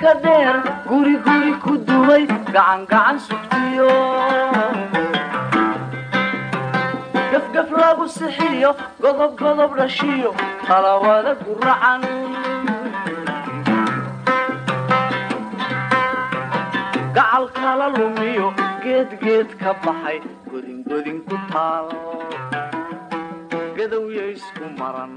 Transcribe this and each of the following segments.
ka dheer guri guri ku dumay gacan gacan sugtiyo gafgaf lagu sixiyo godob godob dhashiyo talawada guracan gacal kala lumiyo geed geed ka baxay godin godin ku taal gadowya isku maran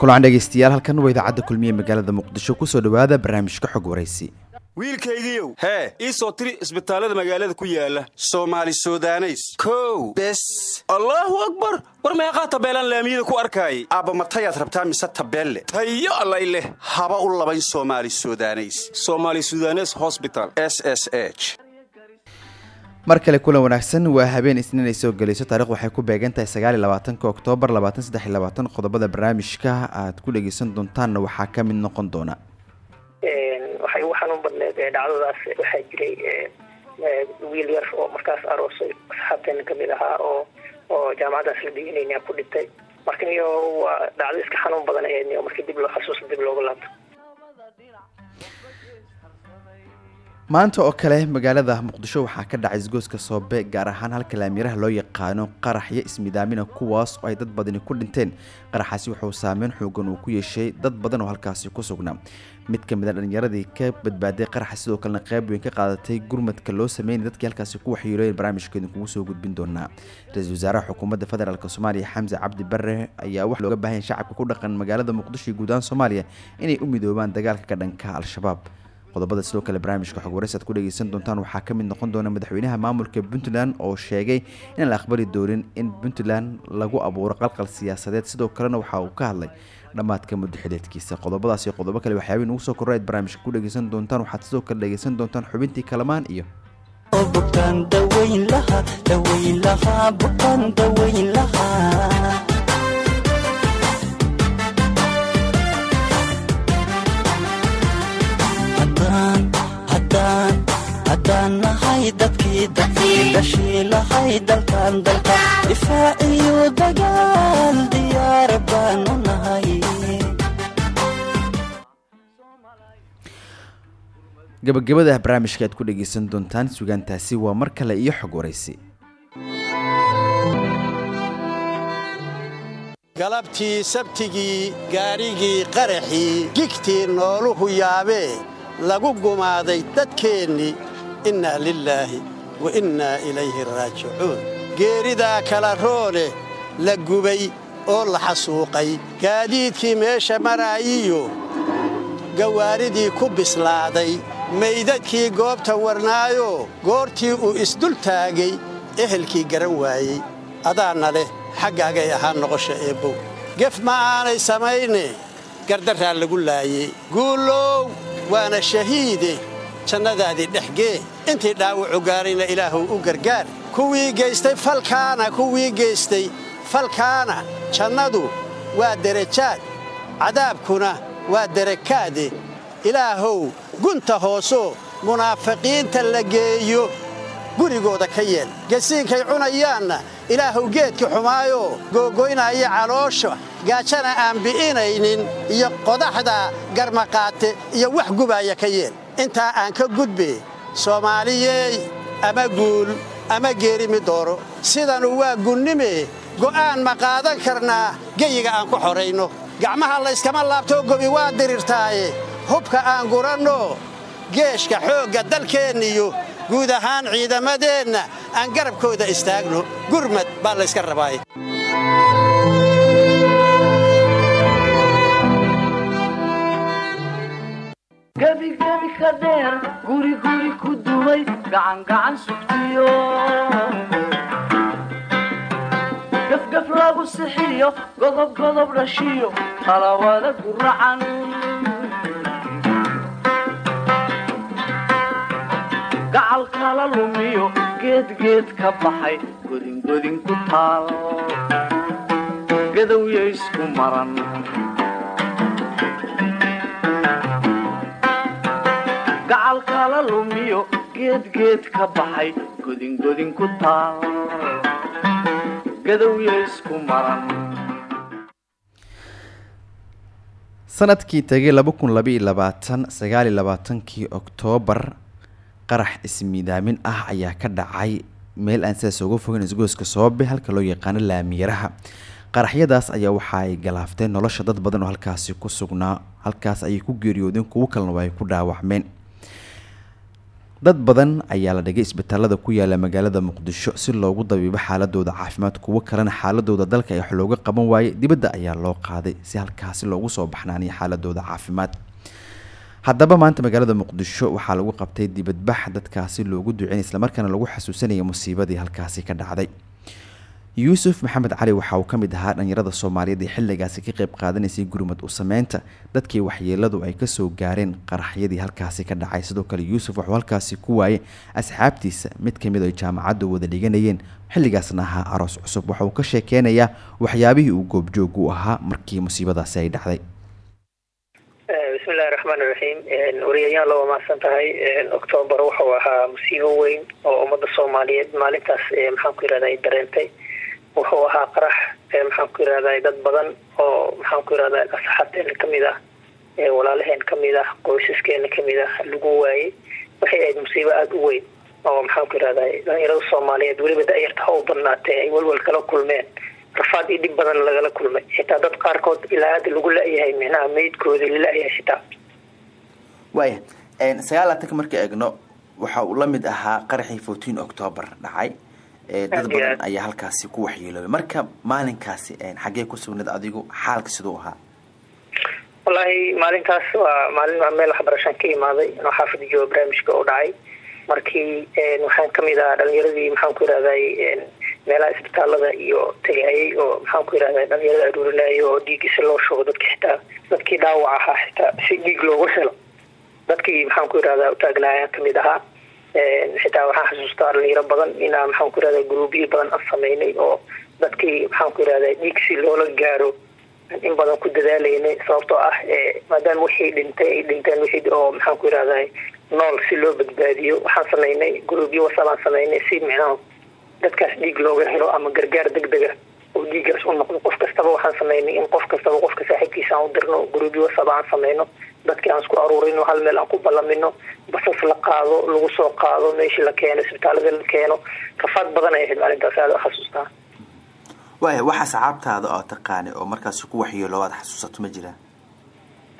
kulan dhegaystayaal halkan waa idaacadda kulmiye magaalada muqdisho ku soo dhowaada barnaamijka xog waraysi wiilkaygiiow hee ii soo tiri isbitaallada magaalada ku yaalla soomaali sudaneys. Kow bes. Allaahu akbar! War meeqaa tabeelaan laamiyada ku arkaayay aabba matayaad rabtaa mise tabeelle? Tayo allay leh. Haba u labayn soomaali sudaneys. Somaali sudanes hosbital s s h mar kale kulan wanaagsan waa habeen isniin ay soo gelayso taarikh waxay ku beegan tahay sagaaliy labaatanka oktoobar labaatan saddex iyo labaatan. Qodobada barnaamijka aad ku dhegeysan doontaanna waxaa ka mid noqon doona. Waxay ugu xanuun badneed dhacdadaas waxaa jiray wiil yar oo markaas aroosay asxaabteena ka mid ahaa oo oo jaamacadaas la dhiganayna ku dhintay. Marka niyo waa dhacdo iska xanuun badan ahayd niyo markii dib loo xasuusta dib looga laabto maanta oo kale magaalada muqdisho waxaa ka dhacay isgooska soobe gaar ahaan halka laamiraha loo yaqaano qaraxyo ismidaamina kuwaas oo ay dad badani ku dhinteen. Qaraxaasi wuxuu saameyn xoogan uu ku yeeshay dad badan oo halkaasi ku sugnaa. Mid ka mid a dhallinyaradii ka badbaaday qaraxa sidoo kalena qayb weyn ka qaadatay gurmadka loo sameynay dadkii halkaasi ku waxyeelooyen barnaamijkeedin kugu soo gudbin doonaa. Ra'iisul wasaaraha xukuumadda federaalk soomaaliya xamse cabdi bare ayaa wax looga baahanya shacabka ku dhaqan magaalada muqdisho iyo guud soomaaliya inay u midoobaan dagaalka ka dhanka al-shabaab qodobada sidoo kale barnaamijka xog waraysi aad ku dhegeysan doontaan. Waxaa ka mid noqon doona madaxweynaha maamulka puntland oo sheegay inaan la aqbali doonin in puntland lagu abuuro qalqal siyaasadeed. Sidoo kalena waxa uu ka hadlay dhammaadka muddo xileedkiisa iyo qodobo kale waxyaabay nugu soo korra barnaamijka ku dhegeysan doontaan. Waxaad sidoo kale dhegeysan doontaan xubintii kalamaan iyo bukaan daweyn laha daweyn lahaa haddaan nahay dadkii dadkii dhashii lahay dalkan dalka difaaciyo dagaal diyaar baanu nahay. Gabagabada barnaamijka aad ku dhegeysan doontaan sugaantaasi waa mar kale iyo xog waraysi galabtii sabtigii gaadhigii qaraxii gigtii nooluhu yaabee lagu gumaaday dadkeennii innaa lilaahi wa innaa ilayhi raajicuun. Geeridaa kala roone la gubay oo la xasuuqay gaadiidkii meesha maraayiyo gawaaridii ku bislaaday maydadkii goobta warnaayoo goortii uu isdul taagay ehelkii garan waayey. Adaanna leh xaggaagay ahaa noqosha eebbow. Gef ma aanay samayne gardarraa lagu laayey. Guulow waana shahiide jannadaadii dhexgee intii dhaawacu gaarayna ilaahuw u gargaar. Kuwii geystay falkaana kuwii geystay falkaana jannadu waa derajaad cadaabkuna waa derakaade ilaahow gunta hoosoo munaafiqiinta la geeyo gurigooda ka yeel. Gasiinkay cunayaanna ilaahuw geedkii xumaayoo googoynaya caloosha gaajana aan bi'inaynin iyo qodaxda garmaqaate iyo wax gubaaya ka yeel. Intaa aan ka gudbe soomaaliyey ama guul ama geerimi dooro? Sidanu waa gunnime go'aan ma qaadan karnaa geyiga aan ku xorayno. Gacmaha layskama laabtoo gobi waa dirirtaaye. Hubka aan guranno geeshka xoogga dalkeenniyo guud ahaan ciidamadeenna aan garabkooda istaagno. Gurmad baa layska rabaaye gacan gacan sugtiyo gafgaf lagu sixiyo godob godob dhashiyo talawada guracan gacal kala lumiyo geed geed ka baxay godin godin ku taal gadowya isku maran gacal kala lumiyo geed geed ka baxay godin godin ku taal gadowya isku maran sannadkii tegay laba kun labaiyo labaatan sagaaliyo labaatankii oktoobar qarax ismiidaamin ah ayaa ka dhacay. Meel aan sidaas uga fogeyn isgoyska soobe halka loo yaqaano laamiyaraha. Qaraxyadaas ayaa waxa ay galaafteen nolosha dad badan oo halkaasi ku sugnaa halkaas ayay ku geeriyoodeen kuwo kalena waa ay ku dhaawacmeen dad badan ayaa la dhigay isbitaalada ku yaalla magaalada muqdisho si loogu dabiibo xaaladooda caafimaad kuwo kalena xaaladooda dalka ee wax looga qaban waayey dibadda ayaa loo qaaday si halkaasi loogu soo baxnaaniyo xaaladooda caafimaad. Haddaba maanta magaalada muqdisho waxaa lagu qabtay dibadbax dadkaasi loogu duceyn islamarkaana lagu xasuusanaya musiibadii halkaasi ka dhacday yuusuf maxamed cali waxa uu ka mid ahaa dhalinyarada soomaaliyeed ee xilligaasi ka qayb qaadanaysay gurmad u sameynta dadkii waxyeeladu ay ka soo gaareen qaraxyadii halkaasi ka dhacay. Sidoo kale yuusuf wuxuu halkaasi ku waayay asxaabtiisa mid ka mid ay jaamacadda wada dhiganayeen. Xilligaasna ahaa aroos cusub waxa uu ka sheekeynayaa waxyaabihii uu goobjoog u ahaa markii musiibadaasi ay dhacday. Bismillahi raxmaan iraxiim wariyayaal waa mahadsan tahay octoobar wuxuu ahaa musiibo weyn oo ummadda soomaaliyeed maalintaas maxaan ku yirahda ay dareentay wuxuu ahaa qarax maxaan ku yirahda dad badan oo maxaan ku yirahda asxaabteena ka mid ah walaalaheen ka mid ah qoysaskeena ka mid ah lagu waayey. Waxay ahayd musiibo aada u weyn oo maxaan ku yirahda dhalinyarada soomaaliyeed weliba da-yarta u badnaatee ay walwal kala kulmeen. Rafaad iyo dhib badan lagala kulmay. Xitaa dad qaarkood ilaa hadda lagu la-yahay micnaha meydkooda lala-yahay xitaa. Sagaal laatanka marka eegno waxa uu la mid ahaa qaraxii fourteen octoobar dhacay dad badan ayaa halkaasi ku waxyeeloobay. Marka maalinkaasi xaggee ku sugnayd adigu xaalka siduu ahaa? Wallaahi maalintaas waa maalin meel waxbarashaan ka imaaday. Inoo xaafida jooga barnaamijka u dhacay. Markii waxaan ka mid ahaa dhalinyaradii maxaan ku yirahday meelaha isbitaalada iyo tagayay oo maxaan ku yirahda dhalinyarada aruurinaayo oo dhiiggiisa loo shugo dadka xitaa dadkii dhaawac ahaa xitaa si dhiig looga helo. Dadkii maxaan ku yirahda utaagnaayaan ka mid ahaa xitaa waxaan xasuustaa dhalinyaro badan inaa maxaan ku yirahda gruubyo badan aan sameynay oo dadkii maxaan ku yirahda dhiig si loola gaaro in badan ku dadaalaynay sababtoo ah maadaama wixii dhintay ay dhinteen wixii oo maxaan ku yirahda nool si loo badbaadiyo. Waxaan sameynay gruubyo wasabaan sameynay si micnaha dadkaas dhiig looga helo ama gargaar deg dega oo dhiiggaas u noqdo qof kastaba waxaan sameynay in qof kastaba qofka saaxiibkiisa aan u dirno gruubyo wasaba aan sameyno dadkii aan isku aruurino hal meel aan ku ballamino basas la qaado lagu soo qaado meeshii la keeno isbitaalada la keeno rafaad badan ay ahayd maalintaas aada xasuustaa waaya waxa saxaabtaada oo taqaanay oo markaasi ku waxyeelo aad xasuusato ma jiraan?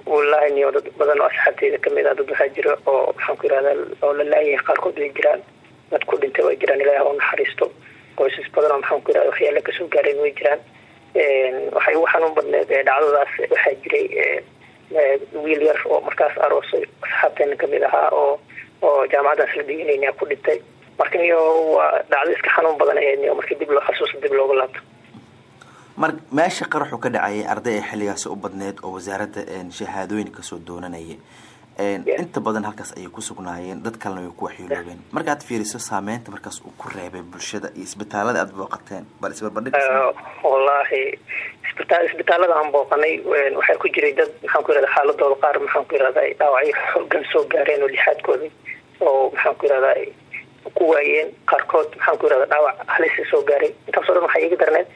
Wallaahi niyo dad badan oo asxaabteyda ka mid ah dad waxaa jira oo maxaan ku yirahda oo la laayahay qaarkood way jiraan. Dad ku dhintay way jiraan ilaah u naxariisto qoysas badan oo maxaan ku yirahda waxyaala ka soo gaareen way jiraan. Waxay ugu xanuun badneed dhacdadaas waxaa jiray wiil yar oo markaas aroosay asxaabteena ka mid ahaa oo oo jaamacaddaas la dhiganayna ku dhintay. Marka niyo waa dhacdo iska xanuun badan ahayd niyo markii dib loo xasuusto dib looga laabto. Mar meesha qaraxu ka dhacayay arday ay xilligaasi u badneed oo wasaaradda shahaadooyin ka soo doonanaya inta badan halkaas ayay ku sugnaayeen dad kalena way ku waxyeeloobeen markaad fiiriso saameynta markaas uu ku reebay bulshada iyo isbitaalada aada booqateen bal isbarbardhig wallaahi isbita isbitaalada aan booqanay waxaa ku jiray dad maxaan ku yirahda xaaladooda qaar maxaan ku yirahda dhaawacyo xoogan soo gaareen oo lixaadkooda oo maxaan ku yirahda ku waayeen qaarkood maxaan ku yirahda dhaawac halisa soo gaaray intaasoo dhan waxaa iga darneed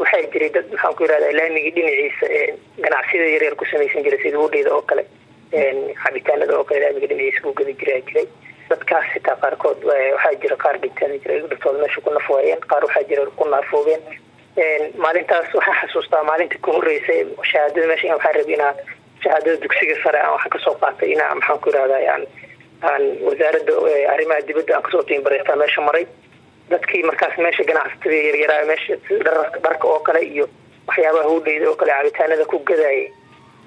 waxaa jiray dad maxaan ku yirahda laamigii dhinaciisa ganacsiyada yaryar ku samaysan jiray sida udheyda oo kale cabitaanada oo kale laamiga dhinaciisa ku gadi jiraa jiray dadkaas xitaa qaarkood waxaa jira qaar dhintaan jira dhirtooda meesha ku nafwaayeen qaar waxaa jira ku naafoobeen maalintaas waxaan xasuustaa maalinta ka horreysay shahaadada meesha waxaan rabi inaa shahaadada dugsiga sare aan waxaan ka soo qaatay inaa maxaan ku yirahda aan aan wasaaradda arrimaha dibadda aan ka soo tiimbareystaa meesha maray dadkii markaas meesha ganacsatada yaryaraa meesha dharka oo kale iyo waxyaabaha hudheyda oo kale cabitaanada ku gadaayay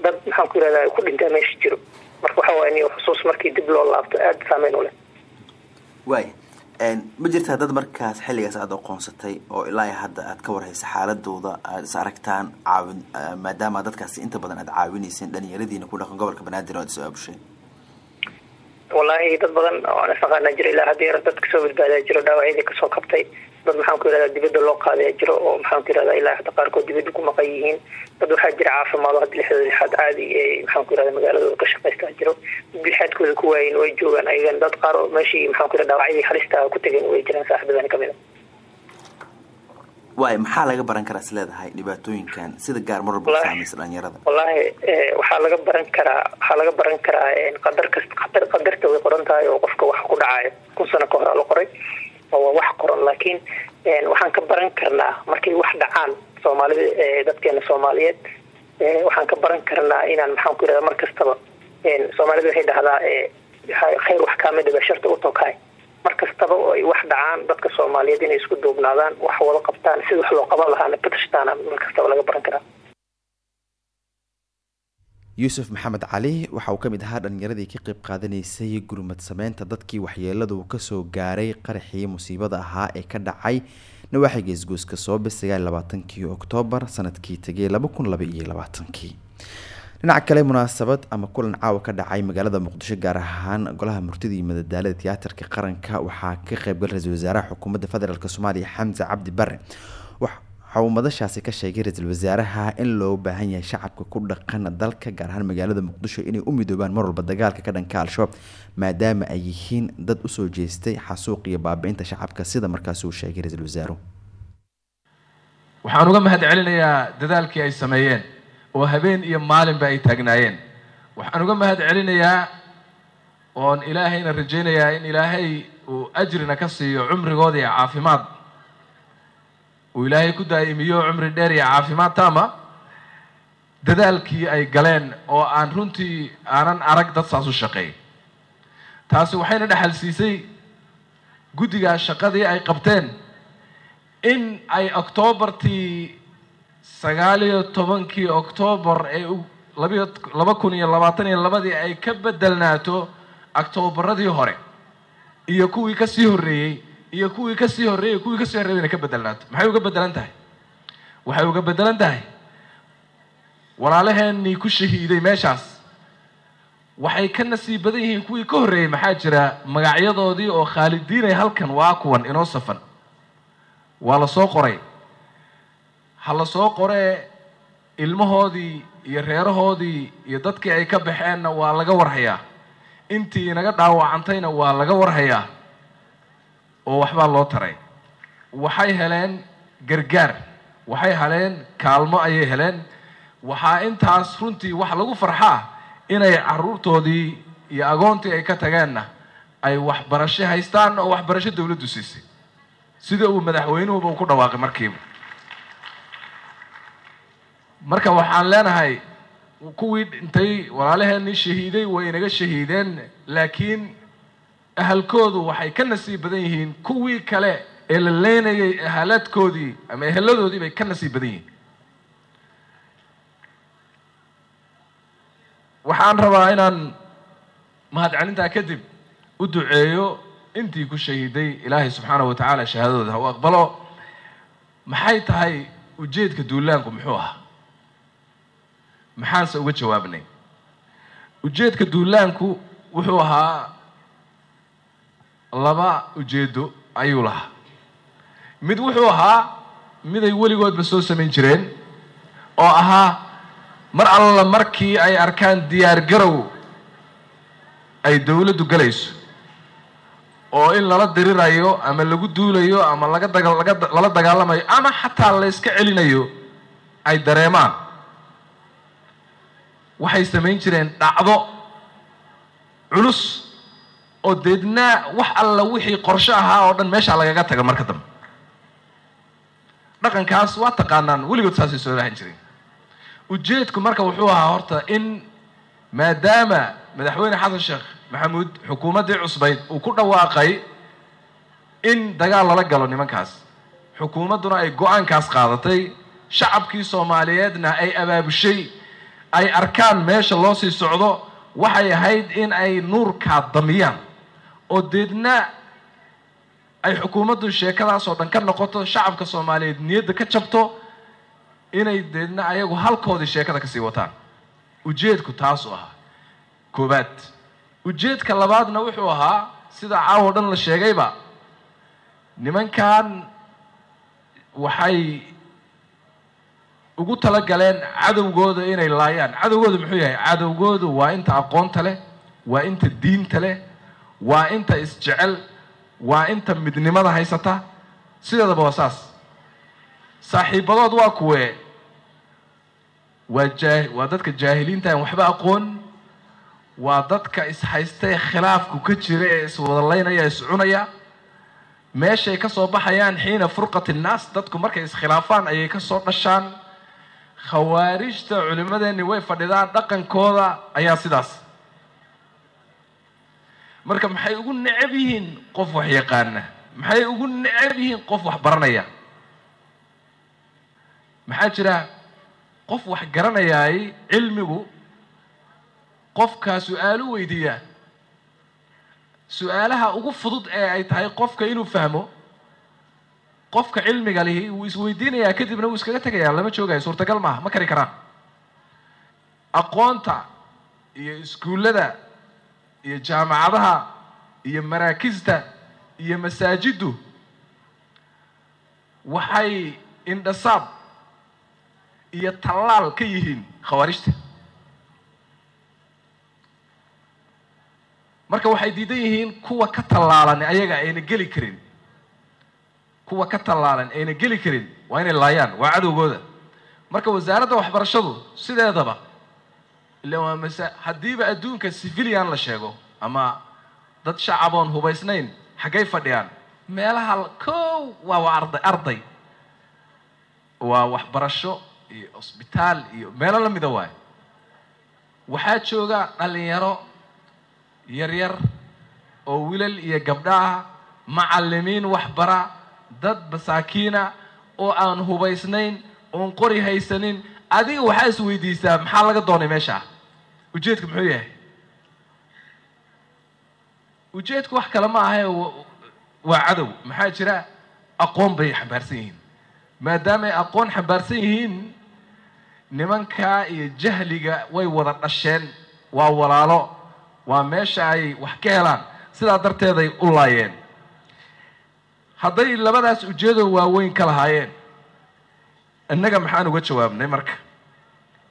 dad maxaan ku yirahda ku dhintaa meesha jiro. Marka waxa waay niyo xusuus markii dib loo laabto aada saameyn u leh. Waaya ma jirtaa dad markaas xilligaas aada aqoonsatay oo ilaa hadda aad ka warhaysa xaaladooda aada is aragtaan caawin maadaama dadkaasi inta badan aada caawinayseen dhalinyaradiina ku dhaqan gobolka banaadir o aad is aabushay? Wallaahi dad badan oo aan isnaqaana jiro ilaa hadda yar dad ka soo badbaadaa jiro dhaawacyadii ka soo kabtay dad maxaan ku yirahda dibadda loo qaadaya jiro oo maxaan ku yirahda ilaa hadda qaarkood dibadda ku maqan yihiin. Dad waxaa jira caafimaado hadda lixdooda lixaad caadi ee maxaan ku yirahda magaaladooda ka shaqaystaa jiro. Dad lixaadkooda ku waayin way joogaan ayagan dad qaar oo meeshii maxaan ku yirahda dhaawacyadii halista ku tegeen way jiraan saaxiibadani ka mid a waay maxaa laga baran karaa is leedahay dhibaatooyinkan sida gaar mar walba u Wallaahi. saamaysa dhalinyarada wallaahi eh, waxaa laga baran karaa waxaa laga baran karaa eh, qadar qadar qadarta way qoran tahay oo qofka wax ku dhacayo kun sano ka hor la qoray oo wax qoran laakiin eh, waxaan ka baran karnaa markay wax dhacaan soomaalida eh, dadkeena soomaaliyeed. Eh, waxaan ka baran karnaa inaan maxaan ku yidhahda mar kastaba eh, soomaalida waxay dhahdaa ha- khayr wax kaama dhiba sharta u tokaay mar kastaba oo ay wax dhacaan dadka soomaaliyeed inay isku duubnaadaan wax wada qabtaan sida wax loo qaban lahaana ka tashtaana mar kastaba laga baran karaa yuusuf maxamed cali waxa uu ka mid ahaa dhalinyaradii ka qayb qaadanaysay gurmad sameynta dadkii waxyeeladu ka soo gaaray qaraxii musiibada ahaa ee ka dhacay nawaaxiga isgoyska soobe sagaal iyo labaatankii oktoobar sannadkii tegay laba kun laba iyo labaatankii. Dhinaca kale munaasabad ama kulan caawa ka dhacay magaalada muqdisho gaar ahaan golaha murtida iyo madadaalada tiyaatarka qaranka waxaa ka qaybgal ra'iisul wasaaraha xukuumadda federaalk soomaaliya xamse cabdi bare waxa uu madashaasi ka sheegay ra'iisul wasaaraha in loo baahan yahay shacabka ku dhaqan dalka gaar ahaan magaalada muqdisho inay u midoobaan mar walba dagaalka ka dhanka al-shabaab maadaama ay yihiin dad u soo jeestay xasuuq iyo baabi'inta shacabka sida markaasi uu sheegay ra'iisul wasaaruhu waxaan uga mahad celinayaa dadaalkii ay sameeyeen oo habeen iyo maalinba ay taagnaayeen. Waxaan uga mahad celinayaa oon ilaahayna rajaynayaa in ilaahay uu ajrina ka siiyo cumrigooda iyo caafimaad uu ilaahay ku daa'imiyo cumri dheer iyo caafimaad taama. Dadaalkii ay galeen oo aan runtii aanan arag dad saas u shaqeey taasi waxayna dhexal siisay guddigaa shaqadii ay qabteen in ay oktoobartii sagaal iyo tobankii oktoobar ee labiyo laba kun iyo labaatan iyo labadii ay ka bedelnaato oktoobaradii hore iyo kuwii ka sii horreeyey iyo kuwii ka sii horreeyey kuwii ka sii horreeyey inay ka bedelnaato maxay uga bedelan tahay? Waxay uga bedelan tahay? Walaalaheenii ku shahiiday meeshaas. Waxay ka nasiib badan yihiin kuwii ka horreeyey maxaa jira magacyadoodii oo khaalidiinay halkan waa kuwan inoo safan. Waa la soo qoray. Ha la soo qoree ilmahoodii iyo reerahoodii iyo dadkii ay ka baxeenna waa laga warhayaa. Intii inaga dhaawacantayna waa laga warhayaa oo waxbaa loo taray. Waxay heleen gargaar waxay heleen kaalmo ayay heleen. Waxaa intaas runtii wax lagu farxaa inay caruurtoodii iyo agoontii ay ka tageenna ay waxbarasho haystaan oo waxbarasho dawladdu siisay. Sida uu madaxweynuhuba uu ku dhawaaqay markiiba. Marka waxaan leenahay kuwii dhintay walaalaheenii shahiiday way inaga shahiideen laakiin ahalkoodu waxay ka nasiib badan yihiin kuwii kale ee la leynayay ahaladkoodii ama eheladoodii bay ka nasiib badan yihiin. Waxaan rabaa inaan mahadcelintaa kadib u duceeyo intii ku shahiiday ilaahay subxaanahu wa tacaala shahaadadooda ha u aqbalo. Maxay tahay ujeedka duulaanku muxuu ahaa? Maxaanse uga jawaabnay. Ujeedka duulaanku wuxuu ahaa laba ujeedo ayuu lahaa. Mid wuxuu ahaa miday weligoodba soo samayn jireen oo ahaa mar alla markii ay arkaan diyaar garow ay dowladdu galayso oo in lala dirirayo ama lagu duulayo ama laga daga lala dagaalamayo ama xataa la yska celinayo ay dareemaan. Waxay samayn jireen dhacdo culus oo deedna wax alla wixii qorsho ahaa oo dhan meeshaa lagaga taga marka dambe. Dhaqankaas waa taqaanaan weligood saasay soo lahan jireen. Ujeedku marka wuxuu ahaa horta in maadaama madaxweyne xasan sheekh maxamuud xukuumaddii cusbayd uu ku dhawaaqay in dagaal lala galo nimankaas. Xukuumadduna ay go'aankaas qaadatay shacabkii soomaaliyeedna ay abaabushay ay arkaan meesha loo sii socdo waxay ahayd in ay nuurkaa damiyaan oo deedna ay xukuumaddu sheekadaas oo dhan ka noqoto shacabka soomaaliyeed niyadda ka jabto inay deedna ayagu halkoodii sheekada ka sii wataan. Ujeedku taasuu ahaa. Koobaad ujeedka labaadna wuxuu ahaa sida caawo dhan la sheegayba. Nimankan waxay ugu talagaleen cadowgooda inay laayaan. Cadowgooda muxuu yahay? Cadowgoodu waa inta aqoonta leh waa inta diinta leh waa inta isjecel waa inta midnimada haysata. Sideedaba waa saas. Saaxiibadood waa kuwee waa jaa waa dadka jaahiliinta aan waxba aqoon. Waa dadka ishaystee khilaafku ka jira ee iswadalaynaya iscunaya meeshay ka soo baxayaan xiina furqat innaas dadku markay iskhilaafaan ayay ka soo dhashaan. Khawaarijta culimmadeenni way fadhidaan dhaqankooda ayaa sidaas marka maxay ugu necab yihiin qof wax yaqaana? Maxay ugu necab yihiin qof wax baranaya? Maxaa jira qof wax garanayaay cilmigu? Qofkaa su'aalo weydiiyaa su'aalaha ugu fudud ee ay tahay qofka inuu fahmo? Qofka cilmiga lihi wuu isweydiinayaa kadibna wuu iskaga tegayaa lama joogayo suurtagal maaha ma kari karaan. Aqoonta iyo iskuullada iyo jaamacadaha iyo maraakista iyo masaajiddu waxay indhasaab iyo tallaal ka yihiin khawaarijta. Marka waxay diidan yihiin kuwa ka tallaalan ayaga ayna geli karin. Kuwa ka tallaalan ayna geli karin. Waa inay laayaan waa cadowgooda. Marka wasaaradda waxbarashadu sideedaba ila waa masa haddiiba adduunka civilian la sheego ama dad shacaboon hubaysnayn xaggay fadhiyaan. Meelaha kow waa arday arday. Waa waxbarasho iyo cusbitaal iyo meelo la mida waayo waxaa jooga dhalinyaro yaryar oo wilal iyo gabdho ah macallimiin waxbara dad masaakiina oo aan hubaysnayn oon qori haysanin adiga waxaa is weydiisaa maxaa laga doonay meesha? Ujeedku muxuu yahay? Ujeedku wax kale ma ahae waa cadow. Maxaa jira? Aqoon bay xambaarsan yihiin. Maadaamay aqoon xambaarsan yihiin nimankaa iyo jahliga way wada dhasheen waa walaalo waa meesha ay wax ka helaan. Sidaa darteeday u laayeen. Hadday labadaas ujeedo waaweyn ka lahaayeen innaga maxaan uga jawaabnay marka.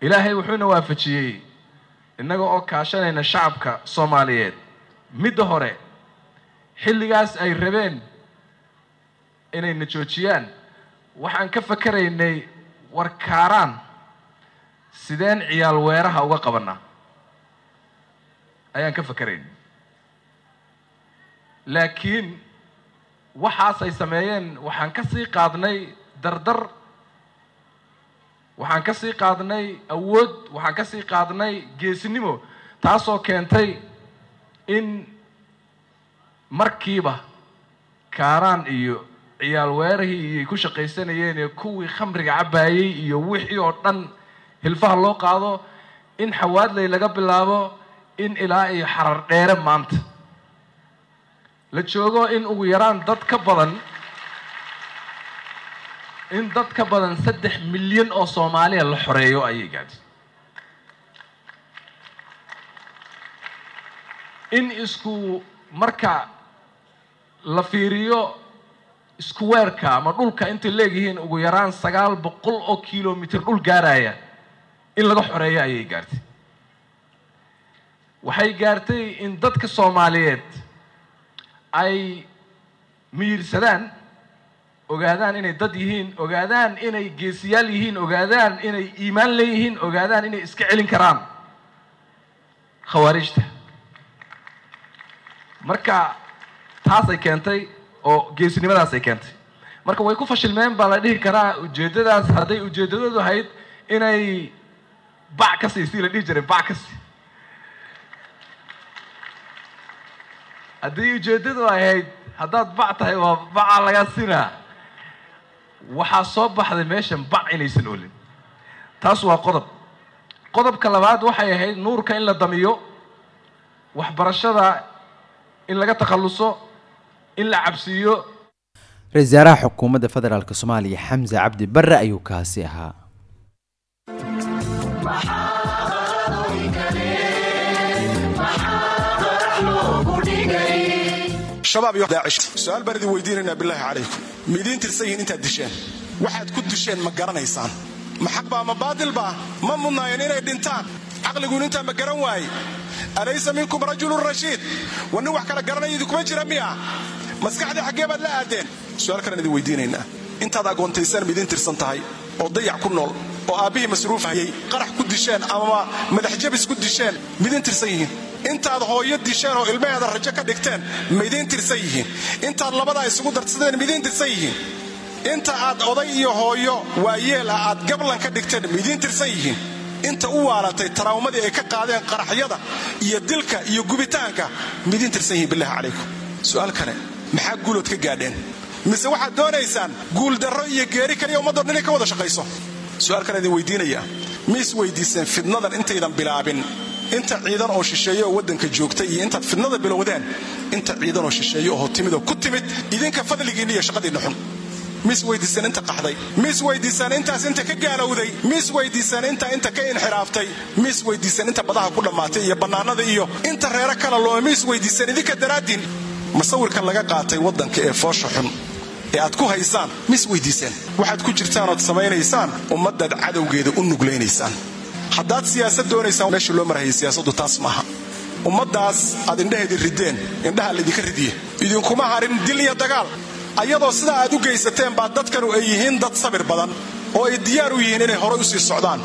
Ilaahay wuxuuna waafajiyey. Innaga oo kaashanayna shacabka soomaaliyeed. Midda hore xilligaas ay rabeen inayna joojiyaan. Waxaan ka fakaraynay warkaaraan sideen ciyaal weeraha uga qabanaa ayaan ka fakaraynay. Laakiin waxaasay sameeyeen waxaan ka sii qaadnay dardar waxaan ka sii qaadnay awood waxaan ka sii qaadnay geesinimo taasoo keentay in markiiba kaaraan iyo ciyaal weerahii iyay ku shaqaysanayeen iyo kuwii khamriga cabbaayey iyo wixii oo dhan hilfaha loo qaado in xawaadley laga bilaabo in ilaa iyo xarar dheere maanta. La joogo in ugu yaraan dad ka badan in dad ka badan saddex milyan oo soomaaliya la xoreeyo ayay gaadhay in isku marka la fiiriyo isku weerka ama dhulka intay leegyihiin ugu yaraan sagaal boqol oo kilomitr dhul gaaraya in laga xoreeyo ayay gaartay waxay gaartay in dadka soomaaliyeed ay miyirsadaan ogaadaan inay dad yihiin ogaadaan inay geesiyaal yihiin ogaadaan inay iimaan leeyihiin ogaadaan inay iska celin karaan. Khawaarijta. Marka taasay keentay oo geesinimadaasay keentay. Marka way ku fashilmeen baa la dhihi karaa ujeeddadaas. Hadday ujeeddadoodu ahayd inay bac ka sii sii la dhihi jiray bac ka sii. Haddii ujeeddadu ay ahayd haddaad bac tahay waa baca laga sinaa waxaa soo baxday meeshan bac inaysan olin taas waa qodob. Qodobka labaad waxay ahayd nuurka in la damiyo waxbarashada in laga takhalluso in la cabsiiyo. Ra'isul wasaaraha xukuumadda federaalk soomaaliya xamse cabdi barre ayuu kaasi ahaa su'aal baan idin weydiinaynaa bilaahi calaykum. Miidiin tirsan yihiin disheen. Waxaad ku disheen ma garanaysaan. Ma xaq baa ma baadil baa. Ma mudnaayeen inay dhintaan. Caqliguun intaa ma garan waaye alaysa minkum rajulun rashiid wa nin wax kala garanaya idinkuma jira miya? Maskaxdii xaggee baad la aadeen su'aal kalaan idin weydiinaynaa intaad agoontaysaan midiin tirsan tahay oo dayac ku nool oo aabbihii masruufhayay qarax ku disheen ama madaxjabis ku disheen midiin tirsan yihiin intaad hooyo disheen oo ilmaheeda rajo ka dhigteen midiin tirsan yihiin. Intaad labadaa isugu darsadeen midiin tirsan yihiin. Inta aad oday iyo hooyo waayeel ah aad gablan ka dhigteen midiin tirsan yihiin. Inta u waalatay taraawamadii ay ka qaadeen qaraxyada iyo dilka iyo gubitaanka midiin tirsan yihiin bilahi calaykum. Su'aal kale maxaa guulood ka gaadheen? Mise waxaad doonaysaan guuldarro iyo geeri kaliya ummaddo dhan inay ka wada shaqayso? Su'aal kale idin weydiinaya. Ma is weydiiseen fidnadan intaydan bilaabin inta ciidan oo shisheeye oo waddanka joogta iyo intaad fidnada bilowdeen inta ciidan oo shisheeye oo timid oo ku timid idinka fadligiinna iyo shaqadiinna xun. Mis weydiisaan inta qaxday. Mis weydiisaan intaas inta ka gaalowday. Mis weydiisaan inta inta ka inxiraaftay. Mis weydiisaan inta badaha ku dhammaatay iyo bannaanada iyo inta reero kala looma mis weydiisaan idinka daraaddiin. Masawirkan laga qaatay waddanka ee foosha xun? Ee aad ku haysaan? Mis weydiiseen waxaad ku jirtaan ood samaynaysaan? Ummaddaad cadowgeeda u nuglaynaysaan haddaad siyaasad doonaysaan meesha loo marhayay siyaasaddu taas maaha. Ummaddaas aad indhaheedii rideen indhaha laydinka ridiye. Idinkuma harin dil iyo dagaal. Ayadoo sidaa aad u geysateen baa dadkanu ay yihiin dad sabir badan oo ay diyaar u yihiin inay horay u sii socdaan.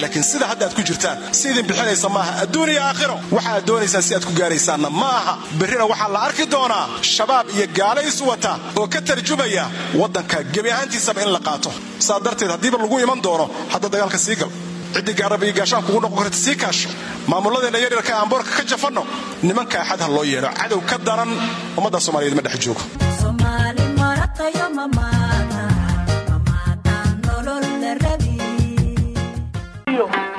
Laakiin sida hadda aad ku jirtaan si idin bixinaysa maaha adduun iyo aakhiro. Waxa doonaysaan si aad ku gaaraysaanna ma aha berrina waxaa la arki doonaa shabaab iyo gaala isu wata oo ka tarjumaya waddanka gebi ahaantiisaba in la qaato. Saa darteed haddiiba lagu iman doono hadda dagaalka sii gal ciddii gaaraba iyo gaashaan kugu noqon karta sii kaasho. Maamuladeenna yaryarka aan boorka ka jafanno nimanka axad ha loo yeedho. Cadow ka daran ummadda soomaaliyeed ma dhex joogo.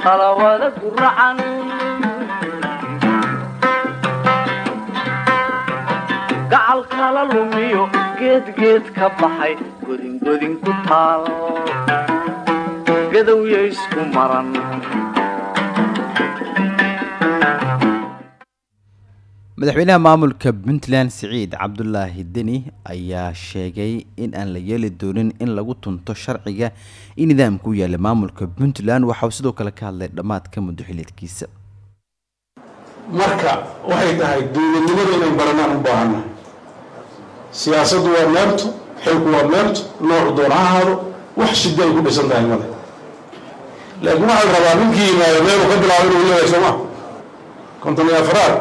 Qalawada guracan gacal kala lumiyo geedgeed ka baxay godingodin ku taal gadowya isku maran madaxweynaha maamulka puntland siciid cabdulaahi deni ayaa sheegay in aan la yeeli doonin in lagu tunto sharciga in nidaamka u yaalla maamulka puntland waxa uu sidoo kale ka hadlay dhammaadka muddoxileedkiisa marka waxay tahay dowladnimada inay baranaan u baahanna siyaasaddu waa meerto xilku waa meerto noocu doon ha ahaado wax shida ay ku dhisan tahay male laakiin waxaa rabaa ninkii yimaado meeluu ka bilaabo inuu leeyahay sooma konton iyo afraad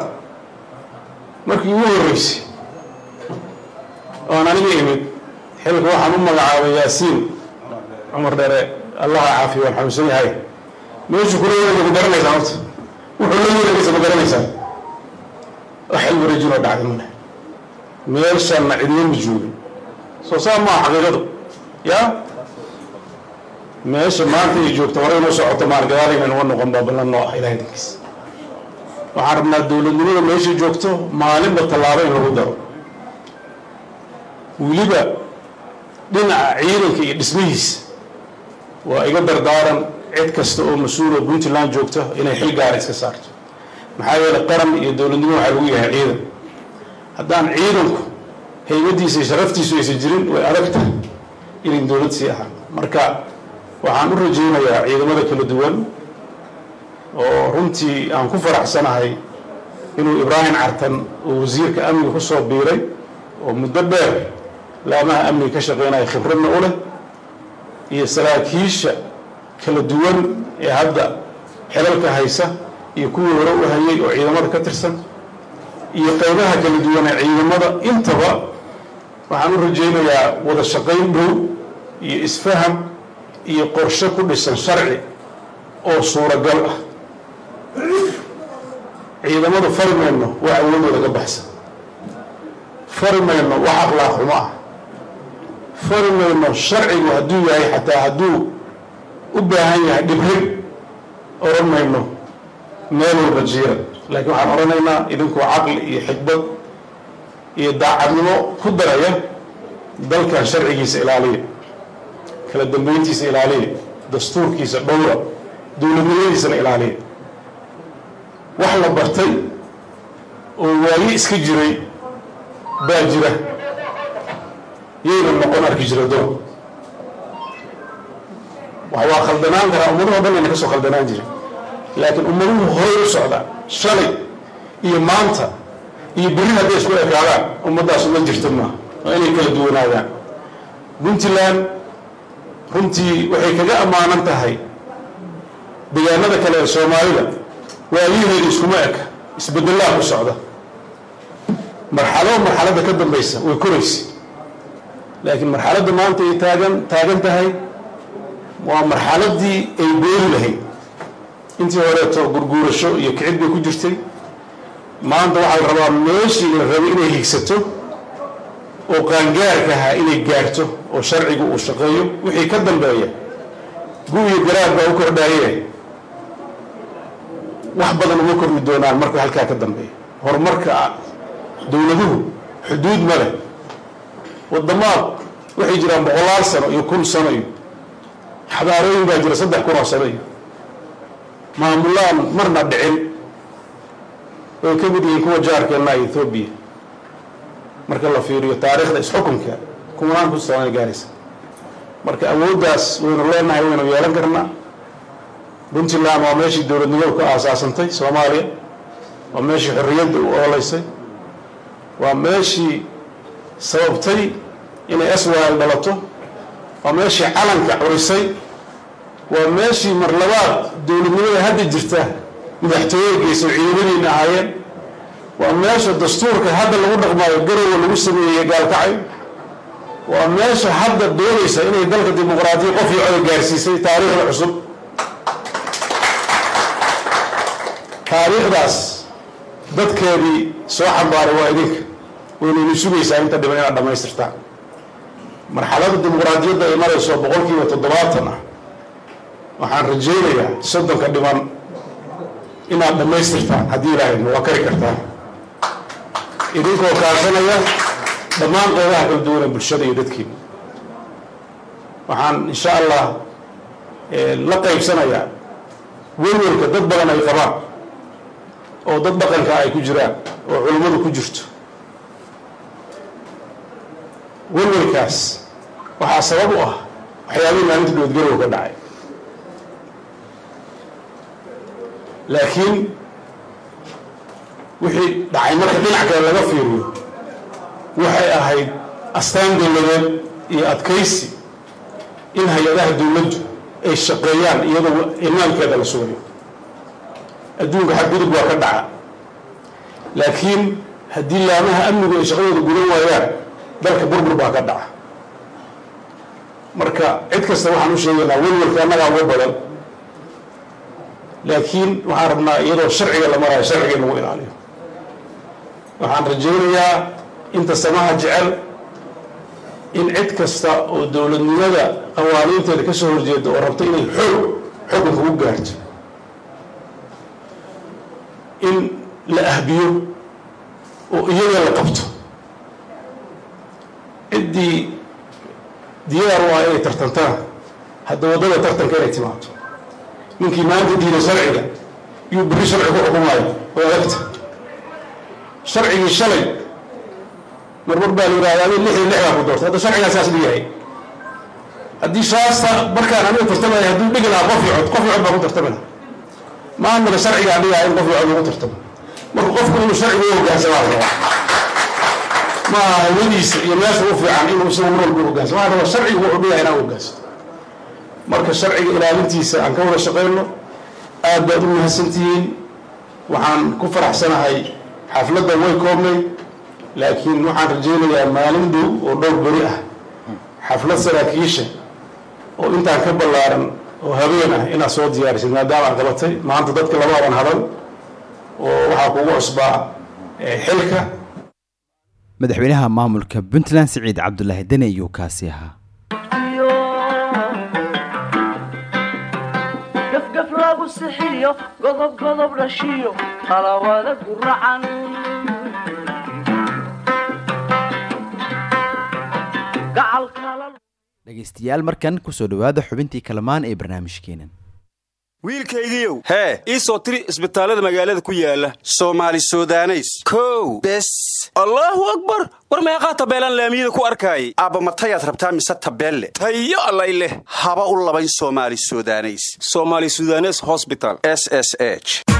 markii ugu horreysay oan aniga imid xilka waxaan u magacaabay yaasiin cumar dhere allaha caafiya waan xanuunsan yahay meeshu kula wareega ku garanaysaa horta wuxuu la wareegaysa ma garanaysaa wax xil wareejinoo dhacday male meeshanna cidna ma joogin soo saa maaha xaqiiqadu yaa meesha maanta ay joogto hore inoo socoto maan gadaal inaan uga noqon baa ballan ah ilahay dankiis waxaan rabnaa dowladnimada meeshay joogto maalinba tallaabo in lagu daro. Weliba dhinaca ciidanka iyo dhismihiisa waa iga dardaaran cid kasta oo mas'uuloo puntland joogto inay xil gaara iska saarto. Maxaa yeelay qaran iyo dowladnimo waxaa lagu yahay ciidan. Haddaan ciidanku haybadiisa iyo sharaftiisu aysan jirin way adagta inay dowlad sii ahaan. Marka waxaan u rajaynayaa ciidamada kala duwan oo runtii aan ku faraxsanahay inuu ibraahim cartan oo wasiirka amniga ku soo biiray oo muddo dheer laamaha amniga ka shaqeynaya khibradna u leh iyo saraakiisha kala duwan ee hadda xilalka haysa iyo kuwii hore u hayay oo ciidamada ka tirsan iyo qaybaha kala duwan ee ciidamada intaba waxaan u rajaynayaa wada shaqayn dhow iyo isfaham iyo qorshe ku dhisan sharci oo suuragal ah. Ciidamadu fari mayno wax awoodooda ka baxsan. Fari mayno wax akhlaaq xumo ah. Fari mayno sharcigu hadduu yahay xataa hadduu u baahan yahay dhibrin oran mayno meel walba jiira laakiin waxaan odhanaynaa idinkoo caqli iyo xikbad iyo daacadnimo ku daraya dalkan sharcigiisa ilaaliya kala dambeyntiisa ilaaliya dastuurkiisa dhowra dowladnimadiisana ilaaliya wax la bartay oo waaye iska jiray baa jira. Yayna noqon arki jira doon waa khaldanaan karaa ummadaho dhan ayna ka soo khaldanaan jirin. Laakiin ummaduhu horay u socda shalay iyo maanta iyo berri hadday isku ekaadaan ummaddaas uma jirta maaha. Waa inay kala duwanaadaan. Puntland runtii waxay kaga ammaanan tahay deegaanada kale ee soomaalida. Waayiheeda iskuma eka isbedellaha ku socda. Marxalo marxaladda ka dambaysa way koraysa. Laakiin marxaladda maanta ay taagan taagan tahay waa marxaladdii ay beeri lahayd. Intii horeeto gurguurasho iyo kicid bay ku jirtay. Maanta waxaa la rabaa meeshii la rabay inay higsato oo qaangaarka ahaa inay gaarto oo sharcigu uu shaqeeyo wixii ka dambeeya gu-iyo garaad baa u kordhaaye. Wax badan uma kormi doonaan marka halkaa ka dambeeya. Horumarka dowladuhu xuduud ma leh. Wadamaad waxay jiraan boqolaal sano iyo kun sano iyo xadaarooyin baa jira saddex kun oo sano iyo maamulaan marna dhicin way ka mid yihiin kuwa jaarkeenna ethoobiya marka la fiiriyo taariikhda isxukunka kumanaan kun ay gaaraysa. Marka awooddaas waynu leenahay waynu yeelan karnaa. Puntland waa meeshii dowladnimadu ka aasaasantay soomaaliya. Waa meeshii xorriyadda u ooleysay waa meeshii sababtay inay swal dhalato. Waa meeshii calanka curisay. Waa meeshii mar labaad dowladnimada hadda jirta madaxtooye geysa ciidamadiina ahaayeen. Waa meesha dastuurka hadda lagu dhaqmaayo garowa lagu sameeyey gaalkacay waa meesha hadda doonaysa inay dalka dimuqraadiya qof coda gaarsiisay taariikhda cusub. Taariikhdaas dadkeedii soo xambaaray waa idinka. Waynaynu sugaysaa inta dhiban inaad dhammaystirtaan marxaladda dimuqraadiyadda ay marayso boqolkiiba toddobaatan ah waxaan rajaynayaa soddonka dhiban inaad dhammaystirtaan haddii ilaahay waa kari kartaan idinkoo kaashanaya dhammaan qeybaha kala duwan ee bulshada iyo dadkiina waxaan insha allah la qaybsanayaa welwelka dad badan ay qabaan oo dad dhaqanka ay ku jiraan oo culummadu ku jirto. Welwelkaas waxaa sabab u ah waxyaabihii maalinta nabadgelow ka dhacay. Laakiin wixii dhacay marka dhinac kale laga fiiriyo waxay ahayd astaan dowladeed iyo adkaysi in hay'adaha dowladdu ay shaqeeyaan iyadoo imaamkeeda la sugayo. Adduunka xadgudub waa ka dhaca. Laakiin haddii laamaha amnigu ay shaqadooda gudan waayaan dalka burbur baa ka dhaca. Marka cid kasta waxaan u sheegaynaa welwelka annagaa uga badan. Laakiin waxaan rabnaa iyadoo sharciga la marayo sharciga in lagu ilaaliyo. Waxaan rajaynayaa inta samaha jecel in cid kasta oo dowladnimada qawaaniinteeda ka soo horjeeda oo rabta inay xoog xukunka u gaarto. In la ahbiyo oo iyaga la qabto. Ciddii diyaar u ah inay tartantana hadda waddada tartanka inay timaado ninkii maanta diina sharciga yuu beri sharci ku xukumaayo. Oo adagta sharcigii shalay marmar baa la yidhahda adi lixii lixdaa ku doortay. Hadda sharcigaa saas dhigahay haddii shaasta markaan aniga tartamaya hadduu dhigi lahaa qof iyo cod qof iyo cod baa ku tartamina maantana sharcigaa dhigaa in qof iyo cod lagu tartamo. Marka qofku inuu sharciga u hogaansamaa la ma hawadiisa iyo meesha u fiican inuu isagu mar walba hogaansamo waxaa rabaa sharcigu wuxuu dhigaa inaan hogaansano marka sharciga ilaalintiisa aan ka wada shaqayno aad baad u mahadsantihiin waxaan ku faraxsanahay xafladda way koobnay laakiin waxaan rajaynayaa maalin dhow oo dhowr beri ah. Xaflad saraakiisha oo intaan ka ballaaran oo habeen ah inaad soo diyaarisid maadaama aad qabatay maanta dadka labaaban hadal oo waxaa kugu cusbaa xilka. Madaxweynaha maamulka puntland siciid cabdulaahi deni ayuu kaasi ahaa. Gafgaf lagu sixiyo godob godob dhashiyo talawada guracan dhegaystayaal markan ku soo dhowaada xubintii kalamaan ee barnaamijkeenan. Wiilkaygiiow hee ii soo tiri isbitaallada magaalada ku yaalla soomaali sudaneys. Kow. Bes. Allaahu akbar! War meeqaa tabeelaan laamiyada ku arkaayay? Aabba matayaad rabtaa mise tabeelle? Tayo allay leh. Haba u labayn soomaali sudaneys. Soomaali sudanes hosbital s s h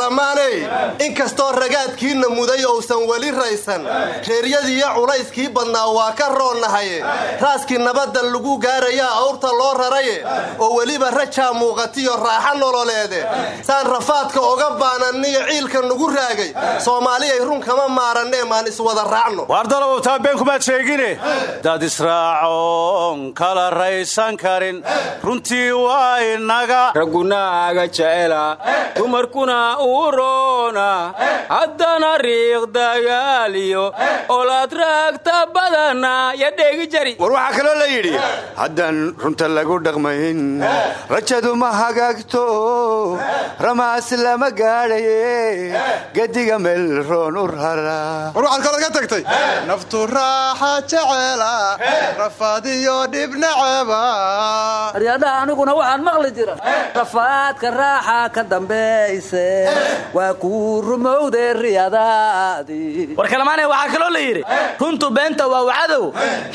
kalamaaney inkastoo ragaadkiinna muday ousan weli raysan reeryadiiyo culayskii badnaa waa ka roonnahaye raaskii nabadda lagu gaarayaa awrta loo raraye oo weliba rajaa muuqatiyo raaxa nololeede saan rafaadka oga baananniyo ciilka nugu raagay soomaaliyay run kama maarannee maan iswada raacno. Waardalow taa been kumaad sheegine? Dad israacoon kala raysan karin runtii waa inaga. Raggunaaga jecela dumarkuna uroona. Haddana riiq dagaaliyo olaad raagta badana yo dheegi jari. War waxaa kaloo la yidhi haddaan runta lagu dhaqmayn rajadu ma hagaagto ramaas lama gaadhaye gediga meel roon u rara. War waxaad kaloo ka tagtay naftu raaxa jeceela rafaadiyo dhibnaceba aryadhaha aniguna waxaan maqli jira rafaadka raaxa ka dambayse waa kuu rumowde riyadaadii war kalamaane waxaa kaloo la yidhi runtu beenta waa wacadow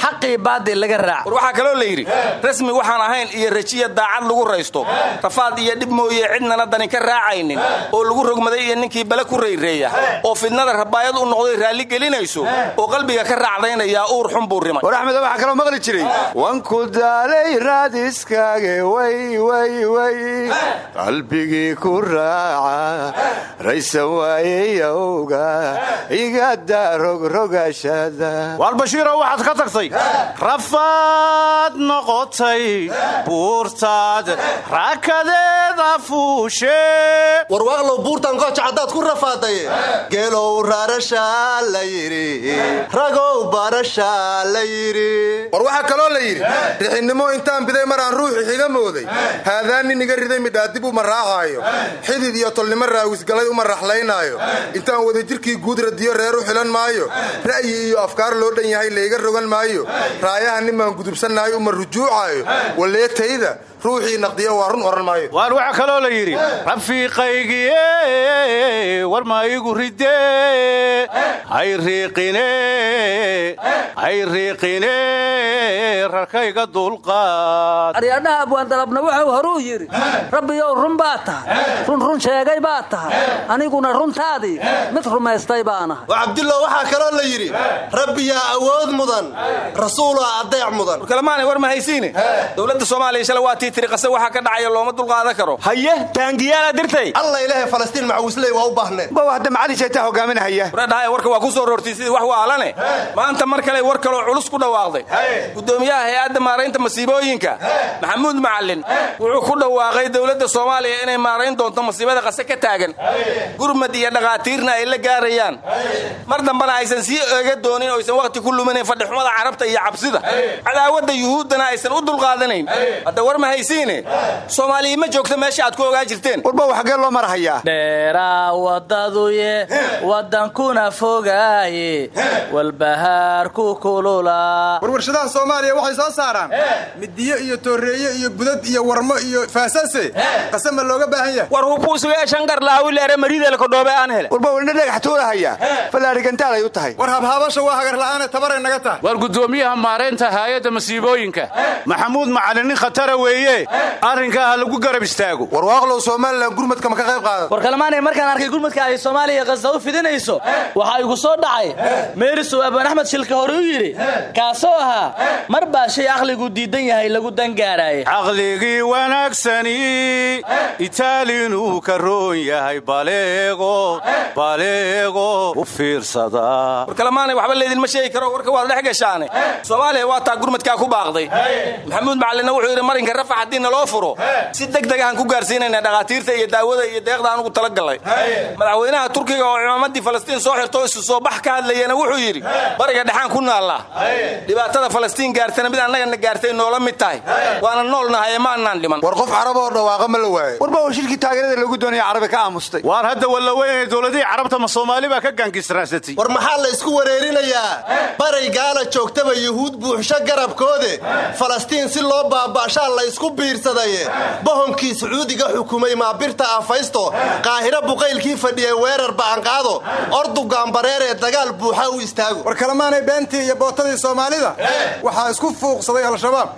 xaqii baadil laga raaco. War waxaa kaloo la yidhi rasmi waxaan ahayn iyo rajiya daacad lagu raysto. Rafaad iyo dhib mooye cidnana dani ka raacaynin. Oo lagu rogmaday iyo ninkii bale ku rayreeya. Oo fidnada rabaayad u noqday raalli gelinayso. Oo qalbiga ka raacdaynayaa uur xun buu rimay. War axmedo waxaa kaloo maqli jiray wanku daalay raadiskaage way way way. Qalbigii ku raaca raysan waayeyowga igada rogrogashada waar bashiiro waxaad ka tagtay rafaad noqotay buurtaad raakadeeda fuushe. Warwaaqlow buurtan gooja haddaad ku rafaadaye geelow raarashaa la yidhi ragow barashaa la yidhi. War waxaa kaloo la yidhi rixinnimo intaan biday maraan ruuxu xiga mooday haadaan nin iga riday midhaa dib uma raacaayo xidid iyo tolnimo raawisgalay uma raxlaynaayo. Intaan wadajirkii guud radiyo reer u xilan maayo. Ra'yi iyo afkaar loo dhan yahay layga rogan maayo. Raayaha ninbaan gudubsannahay uma rujuucaayo. Waleetayda ruuxii naqdiya waa run oran maayo. Waar waxaa kaloo la yidhi rafiiqaygiye war ma igu ridee hay riiqine hay riiqine rarkayga dulqaad. Aryadhaha abwaandalabna wuxuu horuu yidhi rabbiyow run baa tahay run run sheegay baa tahay aniguna runtaadii mid rumaystay baanahay wa cabdullah waxaa kaloo la yidhi rabbiyaa awood mudan rasuulaa adeec mudan. Warkalamaanay war ma haysiine? Dowladda soomaaliya shalay waa tiri qase waxaa ka dhacaya looma dulqaadan karo. Haye taangiyaala dirtay. Alla ilaahay falastiin macawisley waa u baahneen ba hadda macalishaytaa hogaaminahaya waradhahay warka waa ku soo roortay sidii wax waalane. Maanta mar kale war kaloo culus ku dhawaaqday. Gudoomiyaha hay'adda maaraynta masiibooyinka. Maxamuud macalin wuxuu ku dhawaaqay dowladda soomaaliya inay maarayn doonto masiibada qase ka taagan. Gurmad iyo dhakhaatiirna ay la gaarayaan. Mar dambana aysan sii eega doonin oysan wakhti ku luminayn fadhixumada carabta iyo cabsida. Cadaawadda yuhuuddana aysan u dulqaadanayn. Hadda war ma haysiine soomaaliya ma joogto meesha aad ku ogaa jirteen? Warba xaggee loo marahayaa. Dheeraa wadaduye wadankuna fogaaye. Walbahaar ku kulula. Warwarshadaha soomaaliya waxay soo saaraan. Midiyo iyo tooreeye iyo budad iyo warmo iyo faasase. Qasama looga baahan yahay. War hubuusuga shangarlaawileere mariideelkodhoobe aan hele warba wadna dhagax tuulahaya fallaarigantaal ay u tahay. War habhaabasha waa hagarla'aane tabaray naga tahay. War gudoomiyaha maaraynta haayadda masiibooyinka. Maxamuud macalin nin khatara weeye arrinkaa ha lagu garab istaago. Warwaaqlow somalilan gurmadka ma ka qayb qaadan war kalamaanay markaan arkay gurmadka ay soomaaliya qasda u fidinayso waxaa igu soo dhacay. Meerisow abaan axmed shilka hore u yidhi kaasoo ahaa mar baa shay caqligu diidan yahay lagu dangaaraaye. Caqligii wanaagsani itaalinuu ka roon yahay baleego baleego u fiirsada. War kalamaanay waxba leydinma sheegi karo warka waad dhex gashaane. Soomaaliya waa taa gurmadkaa ku baaqday. Maxamuud macalinna wuxuu yidhi marinka rafax haddii naloo furo si deg deg aan ku gaarsiinayna dhakhaatiirta iyo daawada iyo deeqda aan ugu talagallay madaxweynaha turkiga oo cimaamaddii falastiin soo xirto isu soo bax ka hadlayana wuxuu yidhi bariga dhexaan ku naallaa dhibaatada falastiin gaartana mid annagana gaartay noola mid tahay. Waana noolnahay ma annaan dhiman. War qof carab oo dhawaaqa ma la waaye warba shirkii taageerada lagu doonaya carabi ka aamustay. Waar hadda walla weynay dowladihii carabta ma soomaali baa ka gaangisraasatay war maxaa la isku wareerinayaa? Baray gaala joogtaba yuhuud buuxsho garabkoode. Falastiin si loo baaba'shaa la isku biirsadaye bohonkii sacuudiga xukumay maabirta afaysto. Qaahiro buqaylkii fadhiyay weerar ba'anqaado. Ordugaan bareer ee dagaal buuxa u istaago. War kalemaanay beentii iyo bootadii soomaalida. Waxaa isku fuuqsaday al-shabaab.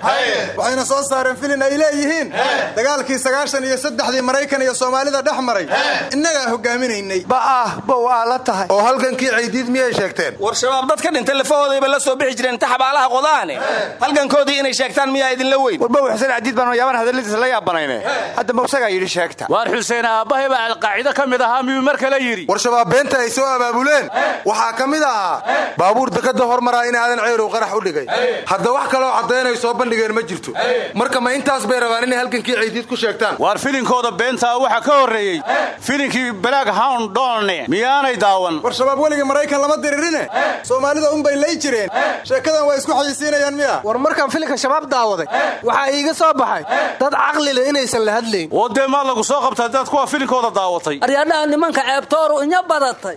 Waxayna soo saareen filin ay leeyihiin. Dagaalkii sagaashan iyo saddexdii maraykan iyo soomaalida dhex maray. Innagaa hogaaminaynay. Ba'ah bow aa la tahay. Oo halgankii caydiid miyay sheegteen? War shabaab dad ka dhintay lafahoodayba la soo bixi jireen inta xabaalaha qodaane. Halgankoodii inay sheegtaan miyaa idinla weyn. Warbow xuseen cadiid baan yaaban hadalladiisa la yaabanayne. Hadda mawsagaa yidhi sheegta. Waar xuseen aabbahay baa alqaacido ka mid ahaa miyuu mar kale yidhi? War shabaab beenta ay soo abaabuleen. Waxaa ka mid ahaa baabuur dekadda hormaraa in aadan ceyrow qarax u dhigay. Hadda wax kaloo caddaynay soo bandhigeen ma jirto. Marka ma intaas bay rabaan inay halgankii caydiid ku sheegtaan. Waar filinkooda beentaa waxaa ka horreeyey filinkii black hound doolne miyaanay daawan? War shabaab weligii maraykan lama diririne soomaalida unbay lay jireen. Sheekadan waa isku xayisiinayaan miya war markaan filinka shabaab daawaday waxaa iiga soo baxay. Dad caqli leh inaysan la hadlayn. Oo dee maa lagu soo qabtaa dad kuwa filinkooda daawatay. Aryadhaha nimanka ceebtooru inya badatay.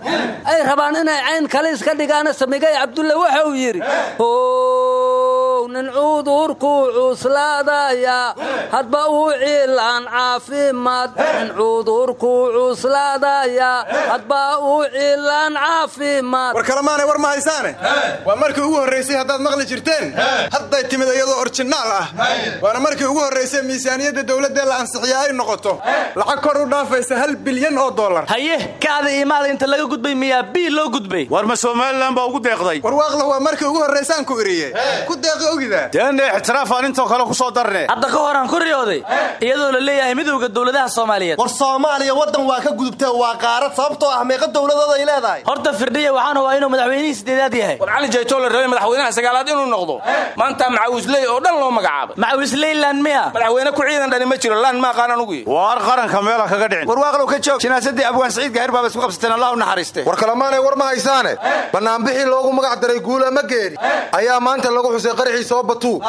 Ay rabaan inay cayn kaliis ka dhigaana samigay cabdulle waxa uu yidhi how nin cudurkuu cuslaadaya. Hadba uu ciilaan caafimaad. Nin cudurkuu cuslaadaya. Hadba uu ciilaan caafimaad. War kalemaanay war ma haysaane? Waa markii ugu horraysay haddaad maqli jirteen? Hadday timid iyadoo orjinaal ah. Waana markii ugu horraysay miisaaniyadda dowladdee la ansixiyaa ay noqoto. Lacag kor u dhaafaysa hal bilyan oo dollar. Haye kaada imaada inta laga gudbay miyaa bii loo gudbay? War ma somalilan baa ugu deeqday? Warwaaqla waa markii ugu horraysaan ku iriye ku deeqi ogidaa deenne ixtiraafaan intoo kale ku soo darne. Hadda ka horaan ku riyooday iyadoo la leeyahay midowda dowladaha soomaaliyeed. War soomaaliya waddan waa ka gudubtee waa qaarad sababtoo ah meeqa dowladood ay leedahay. Horta firdhiya waxaan hubaa inuu madaxweynihii sideedaad yahay. War cali jaytoo la rabay madaxweynaha sagaalaad inuu noqdo. Maanta macawisley oo dhan loo magacaabay. Macawisleylan miya? Madaxweyne ku ciidan dhani ma jiro laan ma aqaan anugu waar qaranka meela kaga dhicin? Warwaaqlow ka joog. Jinaasadii abwaan saciid gaahir baaba isku qabsateen allah u naxariiste war kalemaanay war ma haysaane? Bannaanbixii loogu magac daray guula ma geeri. Ayaa maanta lagu xusay qaraxii soo batuu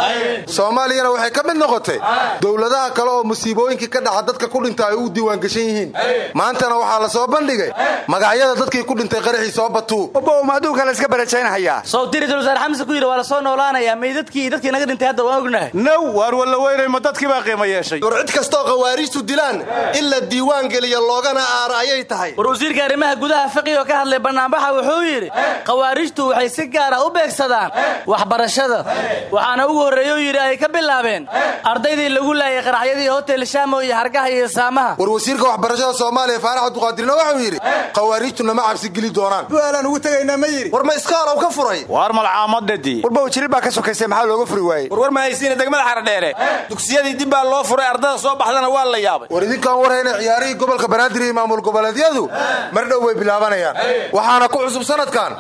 soomaaliyana waxay ka mid noqotay dowladaha kale oo musiibooyinkii ka dhaca dadka ku dhinta ay u diiwaangashan yihiin. Maantana waxaa la soo bandhigay magacyada dadkii ku dhintay qaraxii soo batuu obow ma adduunka la iska barajaynhayaa sawtiri dulwasaar xamse ku yidhi waa la soo noolaanayaa meydadkii iyo dadkii naga dhintay hadda waan ognahay. Now waar walla weynay ma dadkii baa qiimo yeeshay. War cid kastoo khawaariijtu dilaan in la diiwaan geliyo loogana aara ayay tahay. War wasiirka arrimaha gudaha fiqi oo ka hadlay bannaanbaxa wuxuu yidhi khawaarijtu waxay si gaara u beegsadaan waxbarashada waxaana ugu horreeyuu yidhi ay ka bilaabeen ardaydii lagu laayay qaraxyadii hotel shaamo iyo hargaha iyo saamaha. War wasiirka waxbarashada soomaaliya faarax abduqaadirna waxuu yidhi khawaariijtu nama cabsi geli doonaan. Bu'aalaan ugu tegaynaa ma yidhi. War ma iskaalow ka furay? Waar malcaamadhadii warbow jilib baa ka sokaysay maxaa looga furi waayey? Warwar ma haysiina degmada xaradheere. Dugsiyadii dib baa loo furay ardada soo baxdana waa la yaabay. War idinkaan warhayna ciyaarihii gobolka banaadir iyo maamul goboleedyadu mar dhow way bilaabanayaan. Waxaana ku cusub sanadkan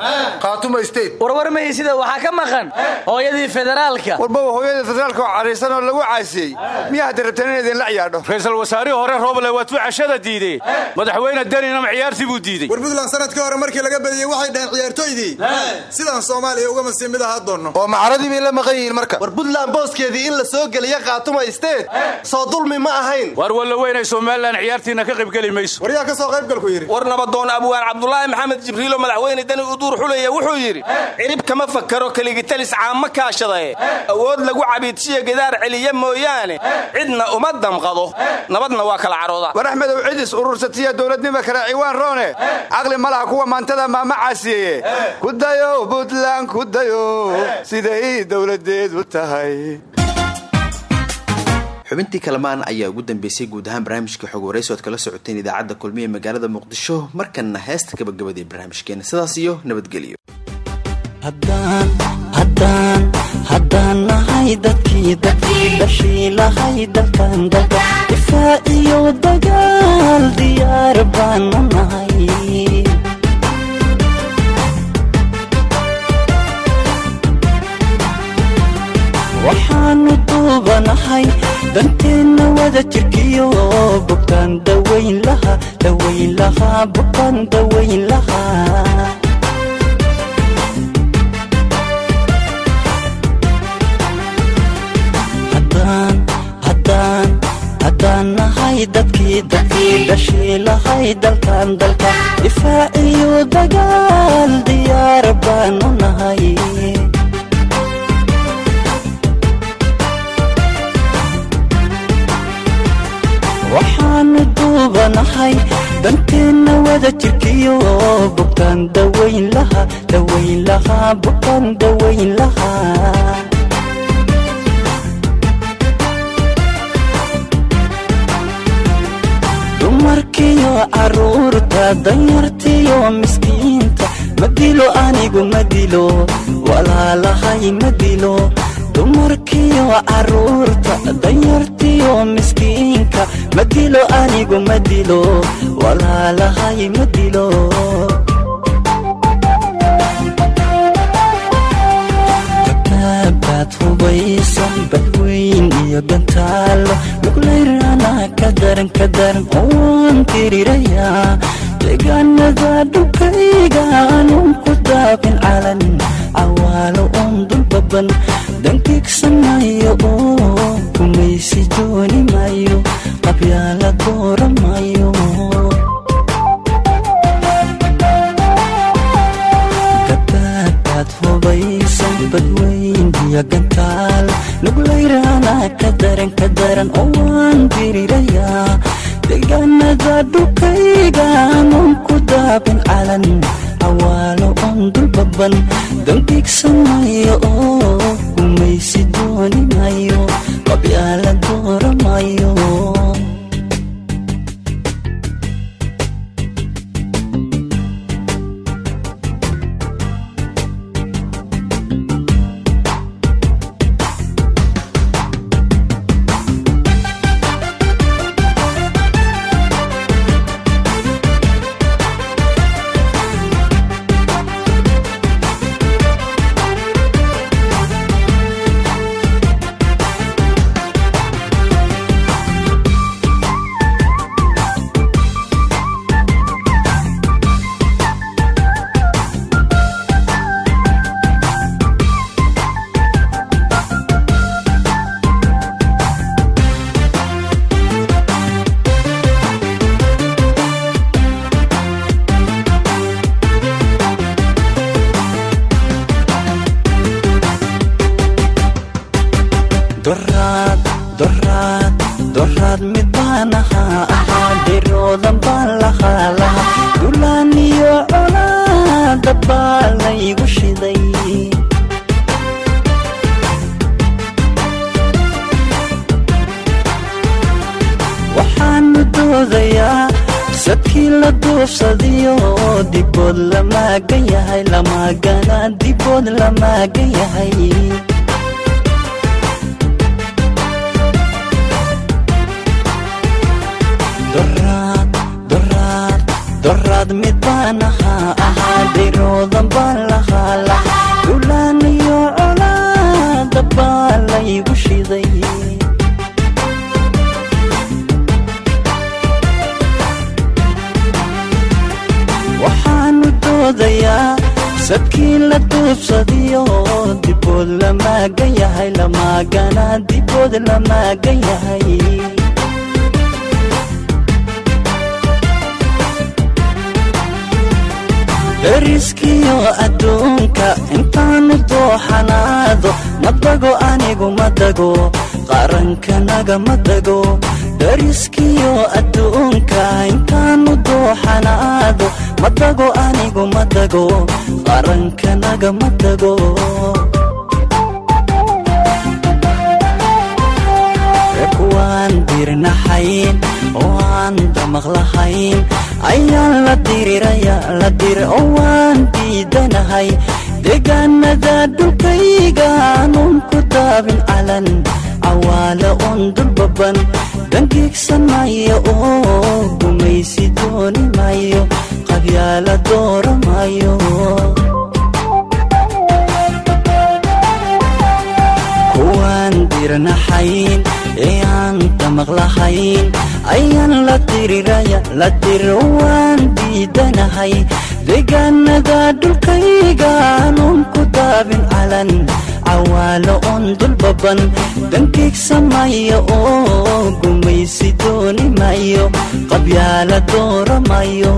khaatuma state. Warwar mahaysida waxaa ka maqan hooyadii federaalka. Warbow hooyada federaalka oo cadhaysan oo lagu caasiyey. Miyaa hadda rabteen in idinla ciyaadho? Ra'iisul wasaarihii hore rooble waatuu cashada diidee madaxweyne deninam ciyaartii buu diidey. War puntland sannadkii hore markii laga badiyey waxay dhaheen ciyaartooydii sidaan soomaaliya ugama sii mid ahaa doonno. Oo macaradii bay la maqan yihiin marka. War puntland booskeedii in la soo geliya khaatuma state. Soo dulmi ma ahayn. Waar walla weynay somalilan ciyaartiina ka qaybgeli mayso. War yaa ka soo qaybgalku yidhi? War nabadoon abwaan cabdulaahi maxamed jibriilo madaxweyne dani uduur xulaya wuxuu yidhi cirib kama fakaro keligitalis caama kaashadae awood lagu cabiidsiyo gidaar celiya mooyaane. Cidna uma damqado. Nabadna waa kala carooda. War axmedow cidis urursatiya dowladnima kale ciwaan roone. Caqli ma laha kuwa maantada maama caasiyeye ku dayo buntland ku dayo siday dowladeedu tahay. Xubintii kalamaan ayaa ugu dambeysay guud ahaan barnaamijka xog waraysi oad kala socoteen idaacadda kulmiye magaalada muqdisho. Markanna heesta gabagabada ee barnaamijkeena. Sidaas iyo nabadgelyo haddaan nahay dadkii dadkii dhashii lahay dalkan dalka difaac iyo dagaal diyaar baanu nahay. Waxaanu duubanahay danteenna wada jirkiyo bogtaan dawayn laha dawayn lahaa bogtaan dawayn badweyn iyo gantaalo luglayrana ka daran ka daran waan tirirayaa. Deegaanada dhulkayga aanun ku daabin calan cawaalo uun dulbaban dankiigsanayo oo kumaysi dooni mayo qabyaala dooramayo gabaadaad hubaysan badweyn iyo gantaal luglayrana ka daran ka daran oo waan dirirayaa deegaanada dhulkayga aanun ku daabin calan cawaalo oon dulbaban dankiigsanayo oo kumaysi dooni mayo qabyaala dooramayo dariskiyo adduunka intaanu dooxanaado ma dago anigu ma dago qarankanaga ma dago dariskiyo adduunka intaanu dooxanaado ma dago anigu ma dago qarankanaga ma dago kuwaan dirnaxayn oo aan damaq lahayn ayaan la diriraya la dir oo waan diidanahay. Deegaanada dhulkayga aanun ku daabin calan cawaala un dulbaban dangiigsanaya oo gumaysi dooni mayo qabyaala dooramayo kuwaan dir diirnaxayn ee aan damaqlahayn ayaan la diro waan diidanahay deegaanada dhulkayga aanun ku daabin calan cawaalo oon dulbaban dankiigsamaya oo gumaysi dooni mayo. Qabyaala dooramayo